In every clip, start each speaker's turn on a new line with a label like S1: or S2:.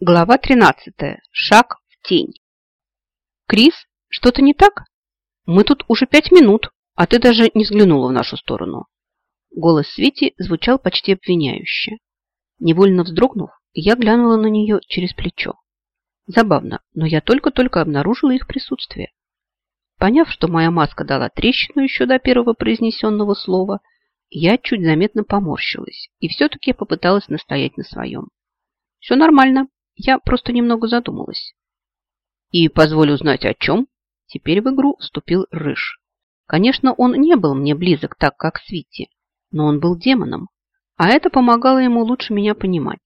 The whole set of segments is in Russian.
S1: Глава 13. Шаг в тень. Крис, что-то не так? Мы тут уже пять минут, а ты даже не взглянула в нашу сторону. Голос Свети звучал почти обвиняюще. Невольно вздрогнув, я глянула на нее через плечо. Забавно, но я только-только обнаружила их присутствие. Поняв, что моя маска дала трещину еще до первого произнесенного слова, я чуть заметно поморщилась и все-таки попыталась настоять на своем. Все нормально, я просто немного задумалась. И позволю узнать о чем. Теперь в игру вступил Рыж. Конечно, он не был мне близок так, как Свити, но он был демоном, а это помогало ему лучше меня понимать.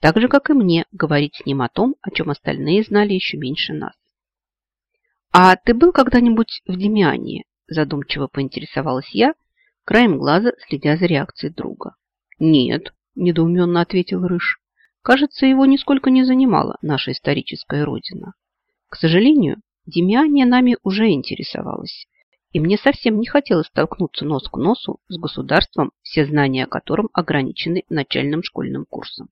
S1: Так же, как и мне, говорить с ним о том, о чем остальные знали еще меньше нас. «А ты был когда-нибудь в Демиане?» Задумчиво поинтересовалась я, краем глаза следя за реакцией друга. «Нет», – недоуменно ответил Рыж. Кажется, его нисколько не занимала наша историческая родина. К сожалению, Демиания нами уже интересовалась, и мне совсем не хотелось столкнуться нос к носу с государством, все знания о котором ограничены начальным школьным курсом.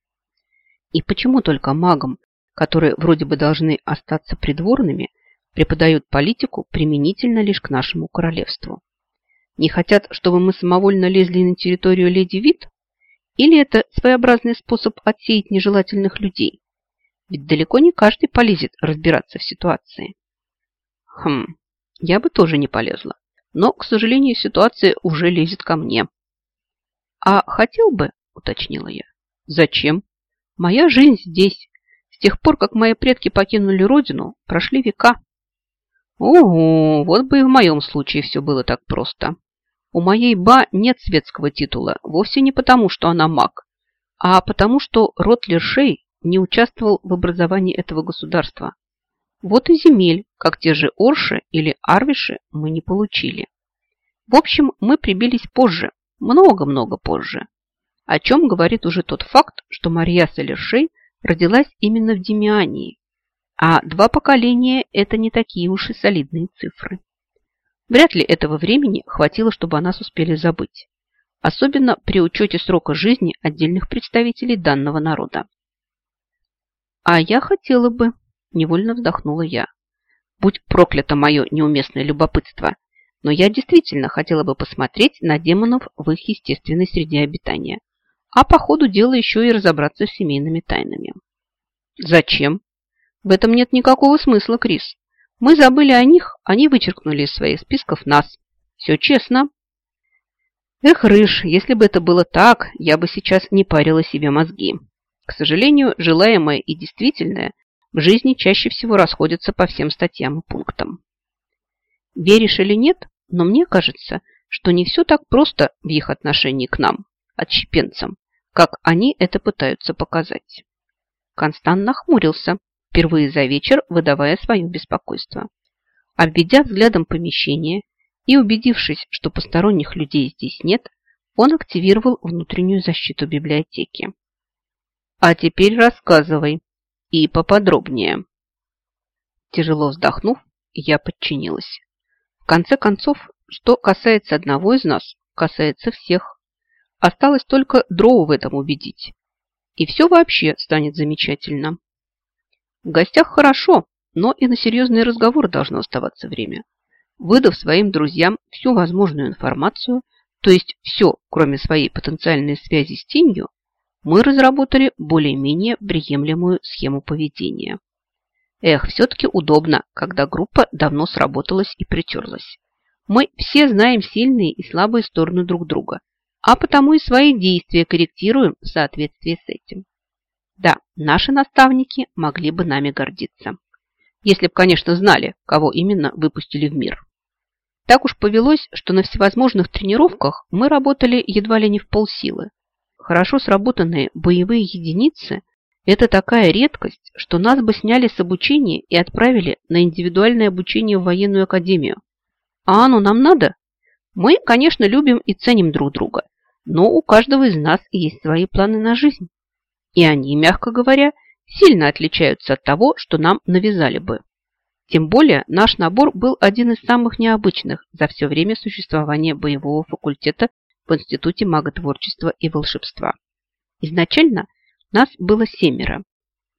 S1: И почему только магам, которые вроде бы должны остаться придворными, преподают политику применительно лишь к нашему королевству? Не хотят, чтобы мы самовольно лезли на территорию леди Вит? Или это своеобразный способ отсеять нежелательных людей? Ведь далеко не каждый полезет разбираться в ситуации. Хм, я бы тоже не полезла. Но, к сожалению, ситуация уже лезет ко мне. А хотел бы, уточнила я. Зачем? Моя жизнь здесь. С тех пор, как мои предки покинули родину, прошли века. Ого, вот бы и в моем случае все было так просто. У моей ба нет светского титула вовсе не потому, что она маг, а потому, что род Лершей не участвовал в образовании этого государства. Вот и земель, как те же Орши или Арвиши, мы не получили. В общем, мы прибились позже, много-много позже. О чем говорит уже тот факт, что Мария Салершей родилась именно в Демиании, а два поколения – это не такие уж и солидные цифры. Вряд ли этого времени хватило, чтобы о нас успели забыть. Особенно при учете срока жизни отдельных представителей данного народа. А я хотела бы, невольно вздохнула я. Будь проклято мое неуместное любопытство, но я действительно хотела бы посмотреть на демонов в их естественной среде обитания, а по ходу дела еще и разобраться с семейными тайнами. Зачем? В этом нет никакого смысла, Крис. Мы забыли о них, они вычеркнули из своих списков нас. Все честно. Эх, Рыж, если бы это было так, я бы сейчас не парила себе мозги. К сожалению, желаемое и действительное в жизни чаще всего расходятся по всем статьям и пунктам. Веришь или нет, но мне кажется, что не все так просто в их отношении к нам, отщепенцам, как они это пытаются показать. Констант нахмурился, впервые за вечер выдавая свое беспокойство. Обведя взглядом помещение и убедившись, что посторонних людей здесь нет, он активировал внутреннюю защиту библиотеки. «А теперь рассказывай. И поподробнее». Тяжело вздохнув, я подчинилась. В конце концов, что касается одного из нас, касается всех. Осталось только дроу в этом убедить. И все вообще станет замечательно. В гостях хорошо, но и на серьезные разговоры должно оставаться время. Выдав своим друзьям всю возможную информацию, то есть все, кроме своей потенциальной связи с тенью, мы разработали более-менее приемлемую схему поведения. Эх, все-таки удобно, когда группа давно сработалась и притерлась. Мы все знаем сильные и слабые стороны друг друга, а потому и свои действия корректируем в соответствии с этим. Да, наши наставники могли бы нами гордиться. Если б, конечно, знали, кого именно выпустили в мир. Так уж повелось, что на всевозможных тренировках мы работали едва ли не в полсилы. Хорошо сработанные боевые единицы – это такая редкость, что нас бы сняли с обучения и отправили на индивидуальное обучение в военную академию. А оно нам надо? Мы, конечно, любим и ценим друг друга, но у каждого из нас есть свои планы на жизнь и они, мягко говоря, сильно отличаются от того, что нам навязали бы. Тем более наш набор был один из самых необычных за все время существования боевого факультета в Институте маготворчества и волшебства. Изначально нас было семеро.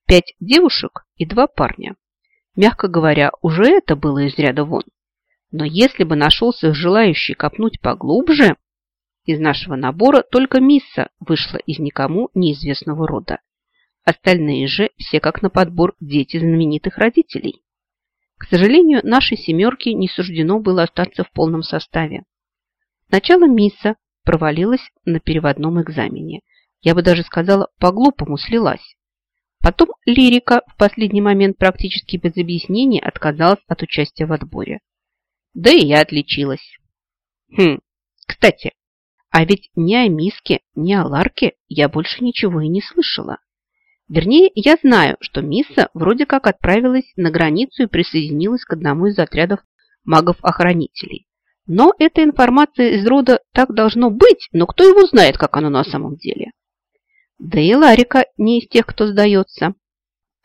S1: пять девушек и два парня. Мягко говоря, уже это было из ряда вон. Но если бы нашелся желающий копнуть поглубже, из нашего набора только Мисса вышла из никому неизвестного рода. Остальные же все как на подбор дети знаменитых родителей. К сожалению, нашей семерке не суждено было остаться в полном составе. Сначала Мисса провалилась на переводном экзамене. Я бы даже сказала, по-глупому слилась. Потом Лирика в последний момент практически без объяснений отказалась от участия в отборе. Да и я отличилась. Хм, кстати, а ведь ни о Миске, ни о Ларке я больше ничего и не слышала. Вернее, я знаю, что Мисса вроде как отправилась на границу и присоединилась к одному из отрядов магов-охранителей. Но эта информация из рода так должно быть, но кто его знает, как оно на самом деле. Да и Ларика не из тех, кто сдается.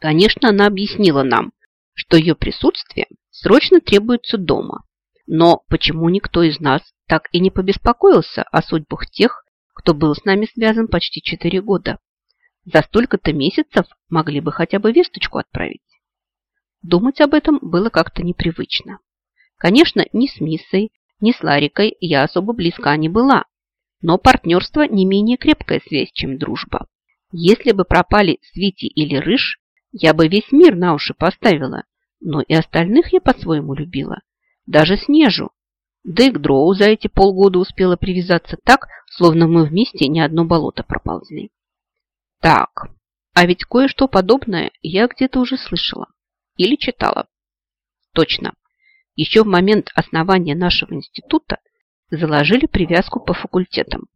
S1: Конечно, она объяснила нам, что ее присутствие срочно требуется дома. Но почему никто из нас так и не побеспокоился о судьбах тех, кто был с нами связан почти четыре года? За столько-то месяцев могли бы хотя бы весточку отправить. Думать об этом было как-то непривычно. Конечно, ни с Миссой, ни с Ларикой я особо близка не была, но партнерство не менее крепкая связь, чем дружба. Если бы пропали Свити или Рыж, я бы весь мир на уши поставила, но и остальных я по-своему любила. Даже Снежу. Да и к Дроу за эти полгода успела привязаться так, словно мы вместе не одно болото проползли. Так, а ведь кое-что подобное я где-то уже слышала. Или читала. Точно. Еще в момент основания нашего института заложили привязку по факультетам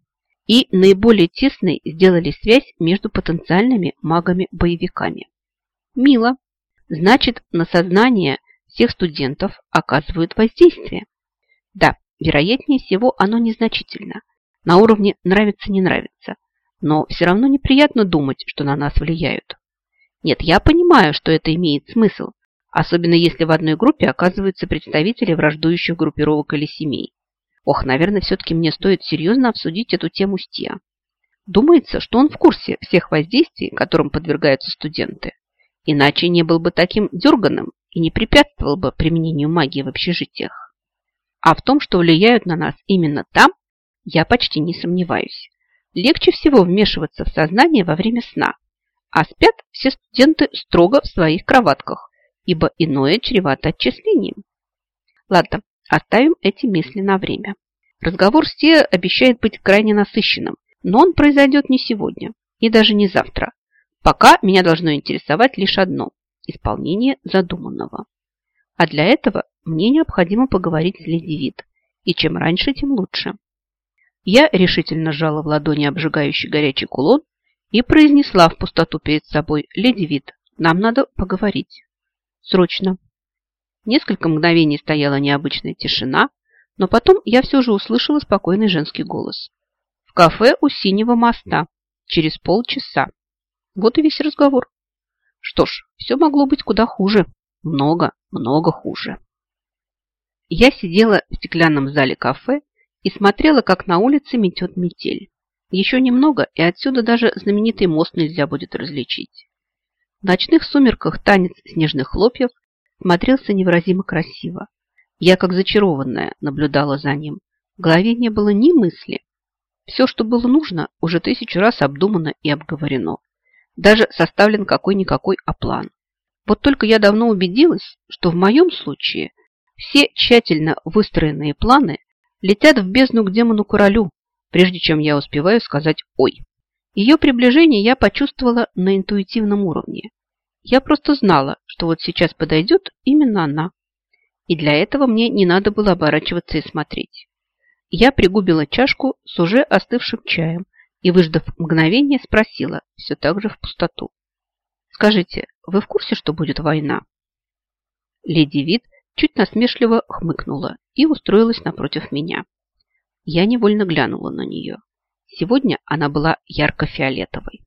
S1: и наиболее тесной сделали связь между потенциальными магами-боевиками. Мило. Значит, на сознание всех студентов оказывают воздействие. Да, вероятнее всего оно незначительно. На уровне нравится-не нравится но все равно неприятно думать, что на нас влияют. Нет, я понимаю, что это имеет смысл, особенно если в одной группе оказываются представители враждующих группировок или семей. Ох, наверное, все-таки мне стоит серьезно обсудить эту тему с Тиа. Думается, что он в курсе всех воздействий, которым подвергаются студенты. Иначе не был бы таким дерганым и не препятствовал бы применению магии в общежитиях. А в том, что влияют на нас именно там, я почти не сомневаюсь легче всего вмешиваться в сознание во время сна, а спят все студенты строго в своих кроватках, ибо иное чревато отчислением. Ладно, оставим эти мысли на время. Разговор с Тео обещает быть крайне насыщенным, но он произойдет не сегодня и даже не завтра. Пока меня должно интересовать лишь одно – исполнение задуманного. А для этого мне необходимо поговорить с Леди Вид, и чем раньше, тем лучше. Я решительно сжала в ладони обжигающий горячий кулон и произнесла в пустоту перед собой «Леди Вит, нам надо поговорить. Срочно». Несколько мгновений стояла необычная тишина, но потом я все же услышала спокойный женский голос. «В кафе у Синего моста. Через полчаса». Вот и весь разговор. Что ж, все могло быть куда хуже. Много, много хуже. Я сидела в стеклянном зале кафе и смотрела, как на улице метет метель. Еще немного, и отсюда даже знаменитый мост нельзя будет различить. В ночных сумерках танец снежных хлопьев смотрелся невыразимо красиво. Я, как зачарованная, наблюдала за ним. В голове не было ни мысли. Все, что было нужно, уже тысячу раз обдумано и обговорено. Даже составлен какой-никакой оплан. Вот только я давно убедилась, что в моем случае все тщательно выстроенные планы летят в бездну к демону-королю, прежде чем я успеваю сказать «Ой». Ее приближение я почувствовала на интуитивном уровне. Я просто знала, что вот сейчас подойдет именно она. И для этого мне не надо было оборачиваться и смотреть. Я пригубила чашку с уже остывшим чаем и, выждав мгновение, спросила, все так же в пустоту. «Скажите, вы в курсе, что будет война?» Леди Вид чуть насмешливо хмыкнула и устроилась напротив меня. Я невольно глянула на нее. Сегодня она была ярко-фиолетовой.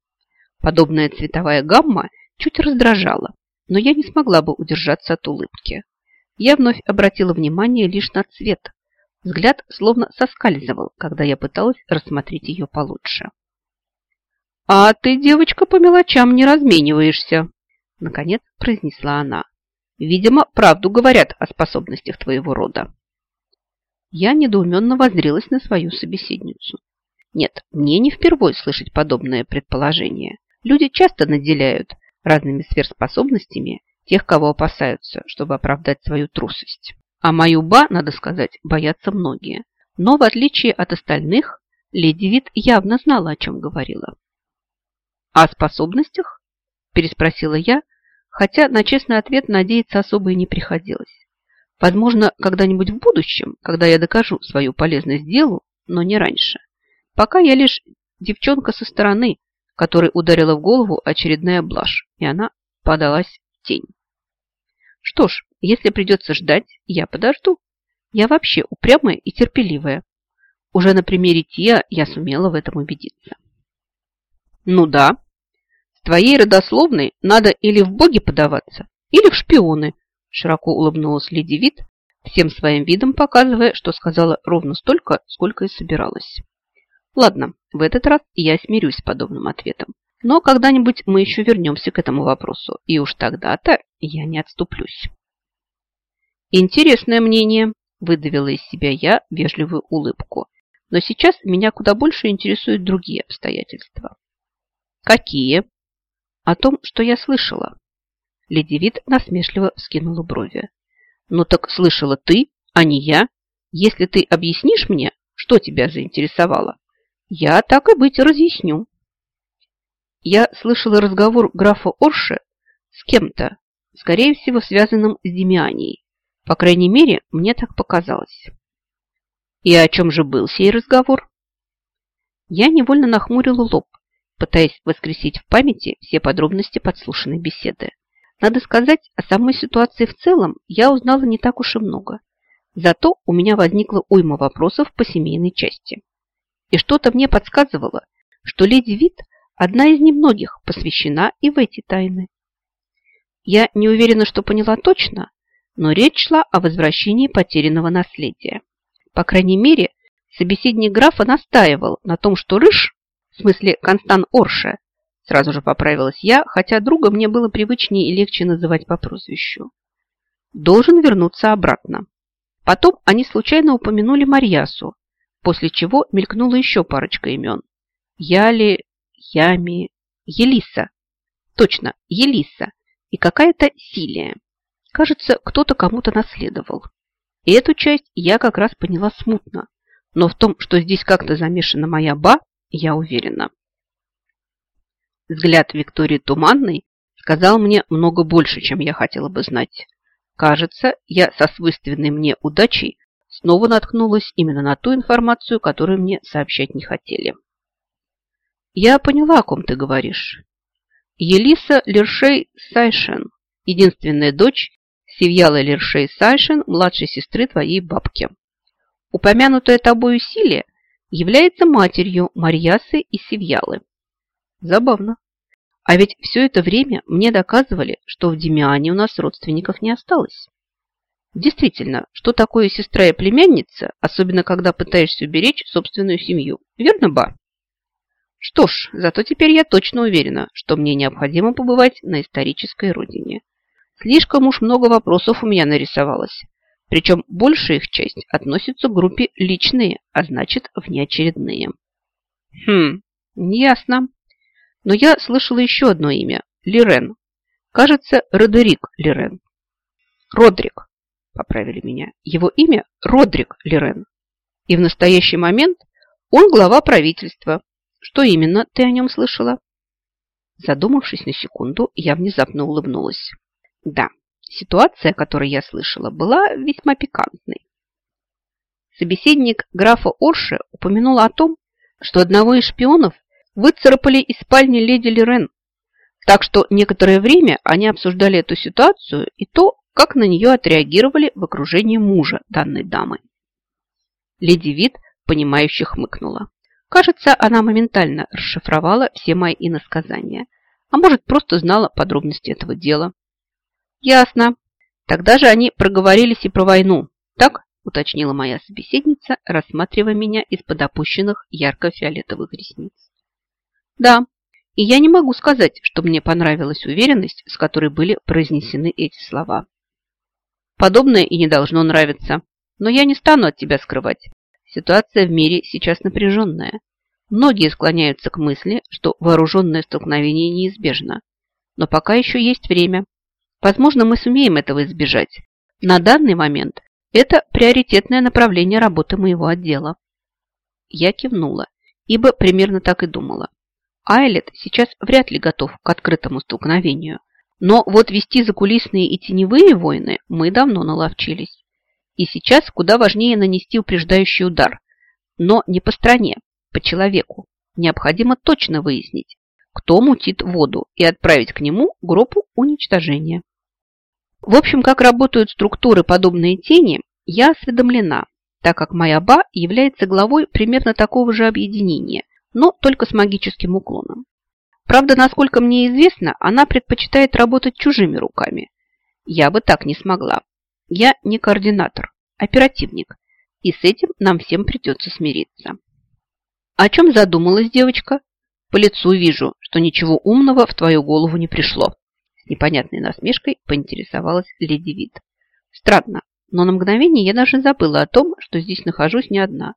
S1: Подобная цветовая гамма чуть раздражала, но я не смогла бы удержаться от улыбки. Я вновь обратила внимание лишь на цвет. Взгляд словно соскальзывал, когда я пыталась рассмотреть ее получше. «А ты, девочка, по мелочам не размениваешься!» Наконец произнесла она. Видимо, правду говорят о способностях твоего рода. Я недоуменно воззрелась на свою собеседницу. Нет, мне не впервой слышать подобное предположение. Люди часто наделяют разными сверхспособностями тех, кого опасаются, чтобы оправдать свою трусость. А мою ба, надо сказать, боятся многие. Но в отличие от остальных, леди Вит явно знала, о чем говорила. «О способностях?» – переспросила я, хотя на честный ответ надеяться особо и не приходилось. Возможно, когда-нибудь в будущем, когда я докажу свою полезность делу, но не раньше. Пока я лишь девчонка со стороны, которой ударила в голову очередная блажь, и она подалась в тень. Что ж, если придется ждать, я подожду. Я вообще упрямая и терпеливая. Уже на примере Тия я сумела в этом убедиться. Ну да, твоей родословной надо или в боги подаваться, или в шпионы, широко улыбнулась леди Вит, всем своим видом показывая, что сказала ровно столько, сколько и собиралась. Ладно, в этот раз я смирюсь с подобным ответом. Но когда-нибудь мы еще вернемся к этому вопросу, и уж тогда-то я не отступлюсь. Интересное мнение, выдавила из себя я вежливую улыбку. Но сейчас меня куда больше интересуют другие обстоятельства. Какие? О том, что я слышала. Леди Вит насмешливо вскинула брови. Ну так слышала ты, а не я. Если ты объяснишь мне, что тебя заинтересовало, я так и быть разъясню. Я слышала разговор графа Орше с кем-то, скорее всего, связанным с Демианией. По крайней мере, мне так показалось. И о чем же был сей разговор? Я невольно нахмурила лоб, пытаясь воскресить в памяти все подробности подслушанной беседы. Надо сказать, о самой ситуации в целом я узнала не так уж и много. Зато у меня возникло уйма вопросов по семейной части. И что-то мне подсказывало, что леди Вит одна из немногих посвящена и в эти тайны. Я не уверена, что поняла точно, но речь шла о возвращении потерянного наследия. По крайней мере, собеседник графа настаивал на том, что Рыж, в смысле Констан Орше, сразу же поправилась я, хотя друга мне было привычнее и легче называть по прозвищу, должен вернуться обратно. Потом они случайно упомянули Марьясу, после чего мелькнула еще парочка имен. Яли, Ями, Елиса. Точно, Елиса. И какая-то Силия. Кажется, кто-то кому-то наследовал. И эту часть я как раз поняла смутно. Но в том, что здесь как-то замешана моя ба, я уверена. Взгляд Виктории Туманной сказал мне много больше, чем я хотела бы знать. Кажется, я со свойственной мне удачей снова наткнулась именно на ту информацию, которую мне сообщать не хотели. Я поняла, о ком ты говоришь. Елиса Лершей Сайшен, единственная дочь Севьяла Лершей Сайшин, младшей сестры твоей бабки. Упомянутая тобою Силия является матерью Марьясы и Севьялы. Забавно. А ведь все это время мне доказывали, что в Демиане у нас родственников не осталось. Действительно, что такое сестра и племянница, особенно когда пытаешься уберечь собственную семью, верно, Ба? Что ж, зато теперь я точно уверена, что мне необходимо побывать на исторической родине. Слишком уж много вопросов у меня нарисовалось. Причем большая их часть относится к группе личные, а значит внеочередные. Хм, ясно. Но я слышала еще одно имя – Лирен. Кажется, Родерик Лирен. Родрик, поправили меня. Его имя Родрик Лирен. И в настоящий момент он глава правительства. Что именно ты о нем слышала? Задумавшись на секунду, я внезапно улыбнулась. Да, ситуация, о которой я слышала, была весьма пикантной. Собеседник графа Орше упомянул о том, что одного из шпионов выцарапали из спальни леди Лерен, так что некоторое время они обсуждали эту ситуацию и то, как на нее отреагировали в окружении мужа данной дамы. Леди Вит, понимающе хмыкнула. Кажется, она моментально расшифровала все мои иносказания, а может, просто знала подробности этого дела. Ясно. Тогда же они проговорились и про войну. Так, уточнила моя собеседница, рассматривая меня из-под опущенных ярко-фиолетовых ресниц. Да, И я не могу сказать, что мне понравилась уверенность, с которой были произнесены эти слова. Подобное и не должно нравиться. Но я не стану от тебя скрывать. Ситуация в мире сейчас напряженная. Многие склоняются к мысли, что вооруженное столкновение неизбежно. Но пока еще есть время. Возможно, мы сумеем этого избежать. На данный момент это приоритетное направление работы моего отдела. Я кивнула, ибо примерно так и думала. Айлет сейчас вряд ли готов к открытому столкновению. Но вот вести закулисные и теневые войны мы давно наловчились. И сейчас куда важнее нанести упреждающий удар. Но не по стране, по человеку. Необходимо точно выяснить, кто мутит воду, и отправить к нему группу уничтожения. В общем, как работают структуры, подобные тени, я осведомлена, так как моя ба является главой примерно такого же объединения, но только с магическим уклоном. Правда, насколько мне известно, она предпочитает работать чужими руками. Я бы так не смогла. Я не координатор, оперативник, и с этим нам всем придется смириться. О чем задумалась девочка? По лицу вижу, что ничего умного в твою голову не пришло. Непонятной насмешкой поинтересовалась леди Вит. Странно, но на мгновение я даже забыла о том, что здесь нахожусь не одна.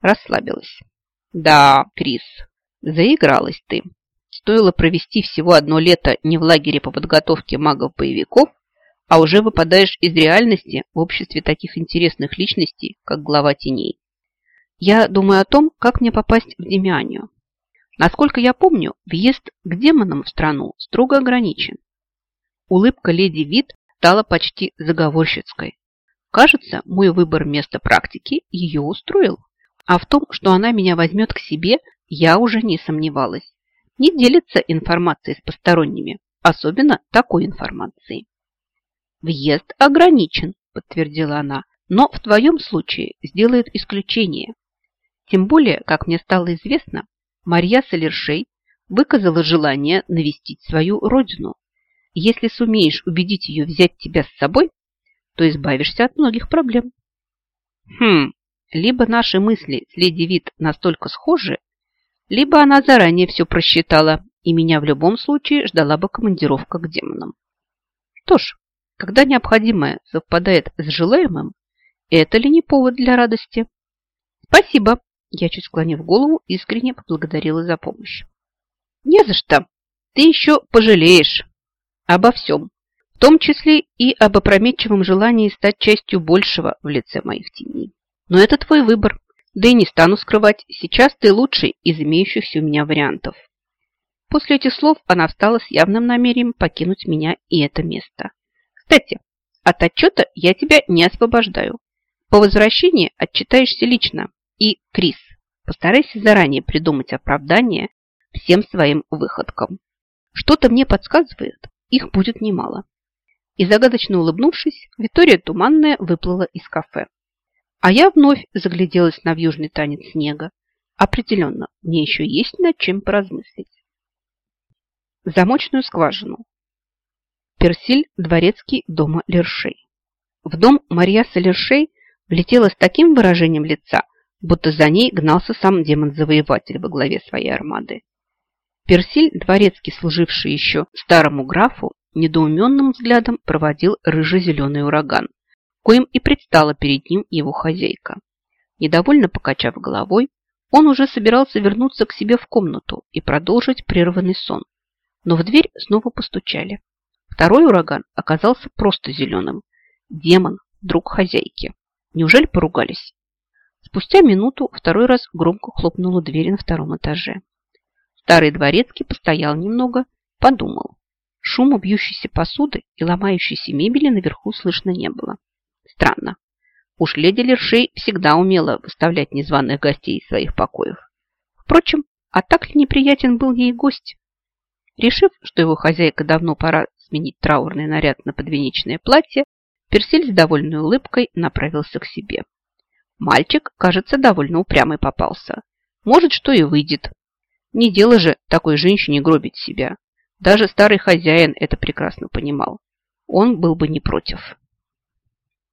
S1: Расслабилась. Да, Крис, заигралась ты. Стоило провести всего одно лето не в лагере по подготовке магов-боевиков, а уже выпадаешь из реальности в обществе таких интересных личностей, как глава теней. Я думаю о том, как мне попасть в Демианию. Насколько я помню, въезд к демонам в страну строго ограничен. Улыбка леди Вит стала почти заговорщицкой. Кажется, мой выбор места практики ее устроил. А в том, что она меня возьмет к себе, я уже не сомневалась. Не делится информацией с посторонними, особенно такой информацией. «Въезд ограничен», – подтвердила она, «но в твоем случае сделают исключение. Тем более, как мне стало известно, Марья Солершей выказала желание навестить свою родину. Если сумеешь убедить ее взять тебя с собой, то избавишься от многих проблем. Хм, либо наши мысли с леди Вит настолько схожи, либо она заранее все просчитала, и меня в любом случае ждала бы командировка к демонам. Что ж, когда необходимое совпадает с желаемым, это ли не повод для радости? Спасибо, я чуть склонив голову, искренне поблагодарила за помощь. Не за что. Ты еще пожалеешь обо всем, в том числе и об опрометчивом желании стать частью большего в лице моих теней. Но это твой выбор. Да и не стану скрывать, сейчас ты лучший из имеющихся у меня вариантов. После этих слов она встала с явным намерением покинуть меня и это место. Кстати, от отчета я тебя не освобождаю. По возвращении отчитаешься лично. И, Крис, постарайся заранее придумать оправдание всем своим выходкам. Что-то мне подсказывает, их будет немало. И загадочно улыбнувшись, Виктория Туманная выплыла из кафе. А я вновь загляделась на вьюжный танец снега. Определенно, мне еще есть над чем поразмыслить. Замочную скважину. Персиль Дворецкий дома Лершей. В дом Марьяса Лершей влетела с таким выражением лица, будто за ней гнался сам демон-завоеватель во главе своей армады. Персиль, дворецкий, служивший еще старому графу, недоуменным взглядом проводил рыжо-зеленый ураган, коим и предстала перед ним его хозяйка. Недовольно покачав головой, он уже собирался вернуться к себе в комнату и продолжить прерванный сон. Но в дверь снова постучали. Второй ураган оказался просто зеленым. Демон, друг хозяйки. Неужели поругались? Спустя минуту второй раз громко хлопнула дверь на втором этаже. Старый дворецкий постоял немного, подумал. Шума бьющейся посуды и ломающейся мебели наверху слышно не было. Странно. Уж леди Лершей всегда умела выставлять незваных гостей из своих покоев. Впрочем, а так ли неприятен был ей гость? Решив, что его хозяйка давно пора сменить траурный наряд на подвенечное платье, Персель с довольной улыбкой направился к себе. Мальчик, кажется, довольно упрямый попался. Может, что и выйдет. Не дело же такой женщине гробить себя. Даже старый хозяин это прекрасно понимал. Он был бы не против.